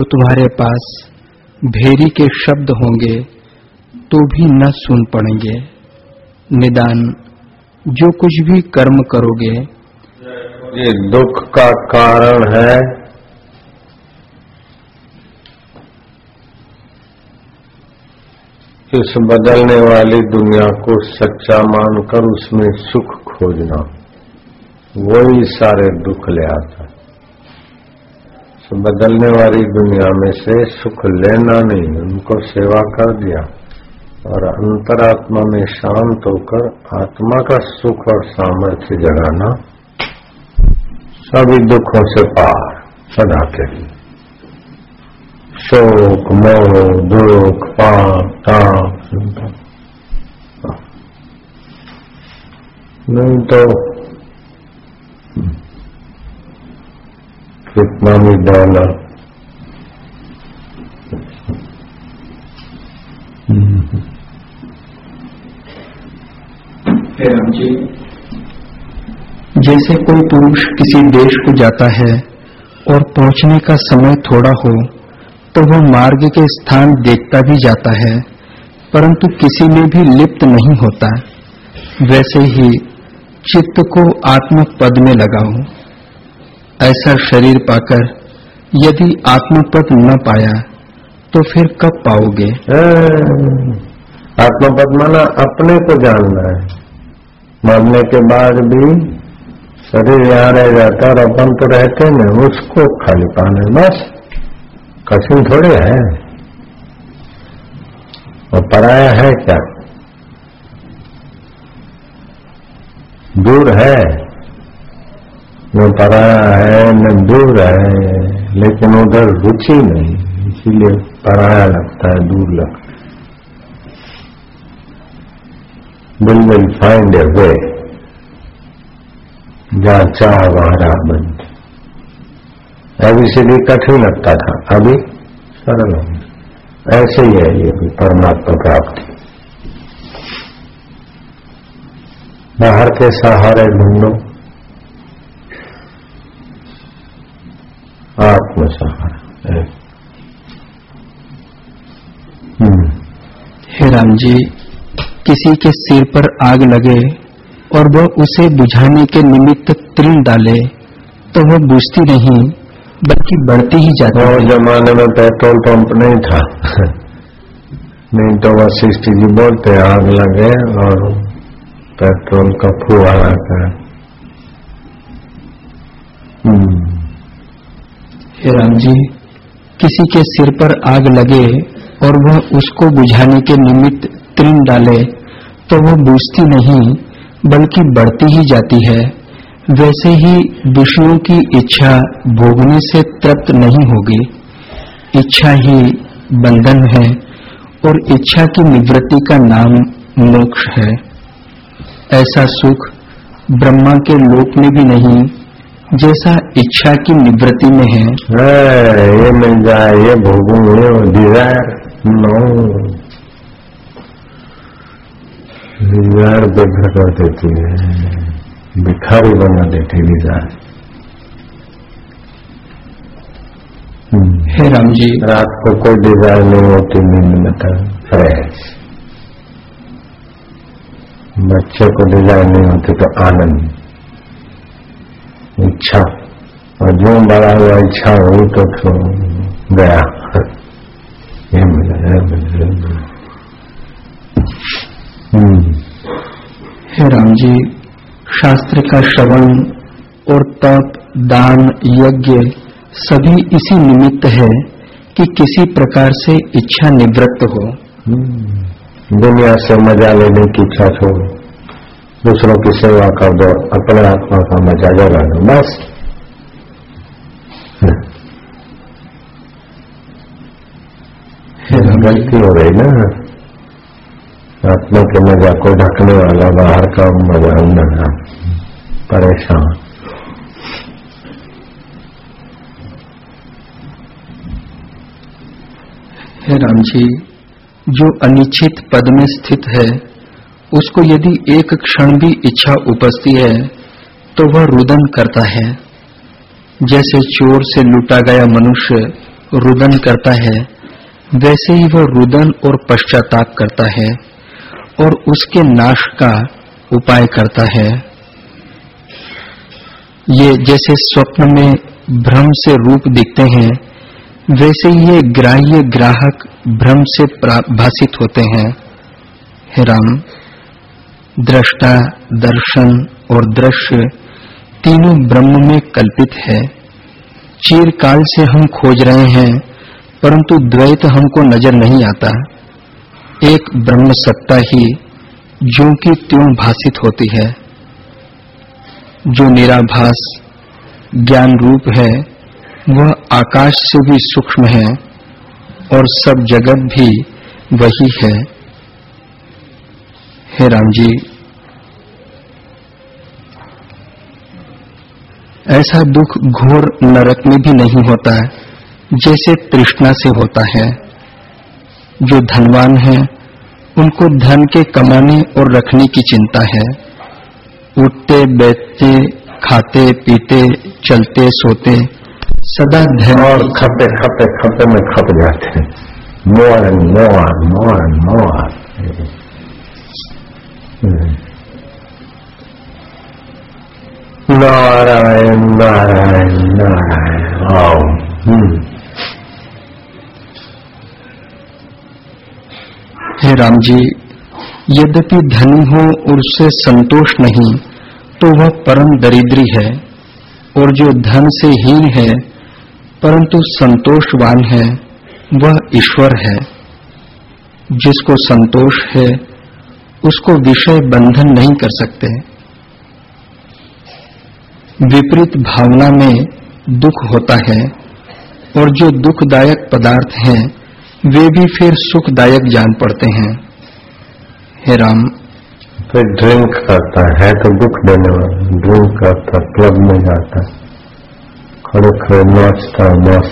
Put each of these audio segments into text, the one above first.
तो तुम्हारे पास भेरी के शब्द होंगे तो भी न सुन पड़ेंगे। निदान, जो कुछ भी कर्म करोगे। ये दुख का कारण है। इस बदलने वाली दुनिया को सच्चा मानकर उसमें सुख खोजना, वही सारे दुख ले आता है। बदलने वाली दुनिया में से सुख लेना नहीं, उनको सेवा कर दिया। और अंतरात्मा में शांत होकर आत्मा का सुख और सामर्थ्य जगाना सभी दुखों से पार, सदा के लिए। शोक, मोह, दुख, पाप, ताप नहीं तो कितना भी डॉलर जी जैसे कोई पुरुष किसी देश को जाता है और पहुँचने का समय थोड़ा हो तो वह मार्ग के स्थान देखता भी जाता है, परंतु किसी में भी लिप्त नहीं होता। वैसे ही चित्त को आत्म पद में लगाओ ऐसा शरीर पाकर यदि आत्मपद न पाया तो फिर कब पाओगे? आत्मपद माना अपने को जानना है। मरने के बाद भी शरीर यहाँ रह जाता और अपन तो रहते न उसको खाली पाने बस कठिन थोड़े है। और पराया है क्या? दूर है। न पराया है, न दूर है, लेकिन उधर रुचि नहीं, इसीलिए पराया लगता है, दूर लगता है। Will will find a way जहाँ चाह वहाँ राह से भी कठिन लगता था, अभी सरल हो ऐसे ही है ये भी परमात्मा प्राप्ति। बाहर के सहारे ढूंढो हम्म। हे राम जी किसी के सिर पर आग लगे और वह उसे बुझाने के निमित्त तृण डाले तो वह बुझती नहीं बल्कि बढ़ती ही जाती है जमाने में पेट्रोल पंप नहीं था। नहीं तो वशिष्ठ जी बोलते आग लगे और पेट्रोल का फुहारा कर हे राम जी, किसी के सिर पर आग लगे और वह उसको बुझाने के निमित्त तृण डाले तो वह बुझती नहीं, बल्कि बढ़ती ही जाती है। वैसे ही विष्णु की इच्छा भोगने से तृप्त नहीं होगी। इच्छा ही बंधन है और इच्छा की निवृत्ति का नाम मोक्ष है। ऐसा सुख ब्रह्मा के लोक में भी नहीं जैसा इच्छा की निवृत्ति में है, है ये मिल जाए ये भोगूँगे डिज़ायर नो। डिज़ायर बेघर कर देती है भिखारी बना देते विचार हे राम जी रात को कोई डिज़ायर नहीं होती नींद में फ्रेश। बच्चे को डिज़ायर नहीं होती तो आनंद। इच्छा। और जो बड़ा हुआ इच्छा हो तो, तो गया। ये मिला ये मिला हम्म। हे राम जी शास्त्र का श्रवण और तप दान यज्ञ सभी इसी निमित्त है कि किसी प्रकार से इच्छा निवृत्त हो। दुनिया से मज़ा लेने की इच्छा छोड़ो दूसरों की सेवा कर दो अपने आत्मा का मज़ा जगा दो बस गलती हो रही ना। आत्मा के मज़ा को ढकने वाला, बाहर का मज़ा अंदर परेशान। है राम जी, जो अनिश्चित पद में स्थित है उसको यदि एक क्षण भी इच्छा उपजती है तो वह रुदन करता है। जैसे चोर से लूटा गया मनुष्य रुदन करता है, वैसे ही वह रुदन और पश्चाताप करता है और उसके नाश का उपाय करता है। ये जैसे स्वप्न में भ्रम से रूप दिखते हैं, वैसे ही ये ग्राह्य ग्राहक भ्रम से भाषित होते हैं। हे राम। दृष्टा, दर्शन और दृश्य तीनों ब्रह्म में कल्पित है। चीरकाल से हम खोज रहे हैं, परंतु द्वैत हमको नज़र नहीं आता। एक ब्रह्म सत्ता ही जो की त्यों भाषित होती है। जो निराभास ज्ञान रूप है, वह आकाश से भी सूक्ष्म है और सब जगत भी वही है। हे राम जी। ऐसा दुख घोर नरक में भी नहीं होता जैसे तृष्णा से होता है। जो धनवान है, उनको धन के कमाने और रखने की चिंता है। उठते, बैठते, खाते, पीते, चलते, सोते, सदा धन और खपे खपे खपे में खप जाते हैं। मोर मोर मोर मोर नारायण नारायण नारायण। आओ। हम्म। हे राम जी यद्यपि धनी हो और उससे संतोष नहीं तो वह परम दरिद्री है और जो धन से हीन है, परंतु संतोषवान है, वह ईश्वर है। जिसको संतोष है, उसको विषय बंधन नहीं कर सकते। विपरीत भावना में दुख होता है और जो दुखदायक पदार्थ हैं, वे भी फिर सुखदायक जान पड़ते हैं। हे राम। फिर ड्रिंक करता है तो दुख देने वाला ड्रिंक करता क्लब में जाता, खड़े खड़े नाचता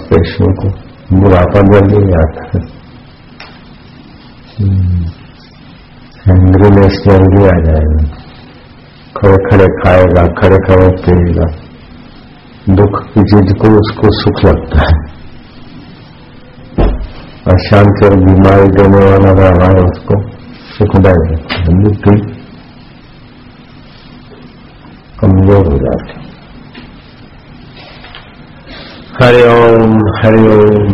पेशियों को, बुढ़ापा जल्दी आता है। हैंग्रीनेस जल्दी आ जाएगा। खड़े खड़े खाएगा खड़े खड़े पिएगा। दुख की चीज़ को उसको सुख लगता है। अशांति और बीमारी देने वाला व्यवहार उसको सुखदायी बुद्धि कमज़ोर हो जाती हरिओम हरिओम